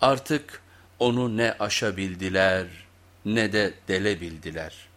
Artık onu ne aşabildiler ne de delebildiler.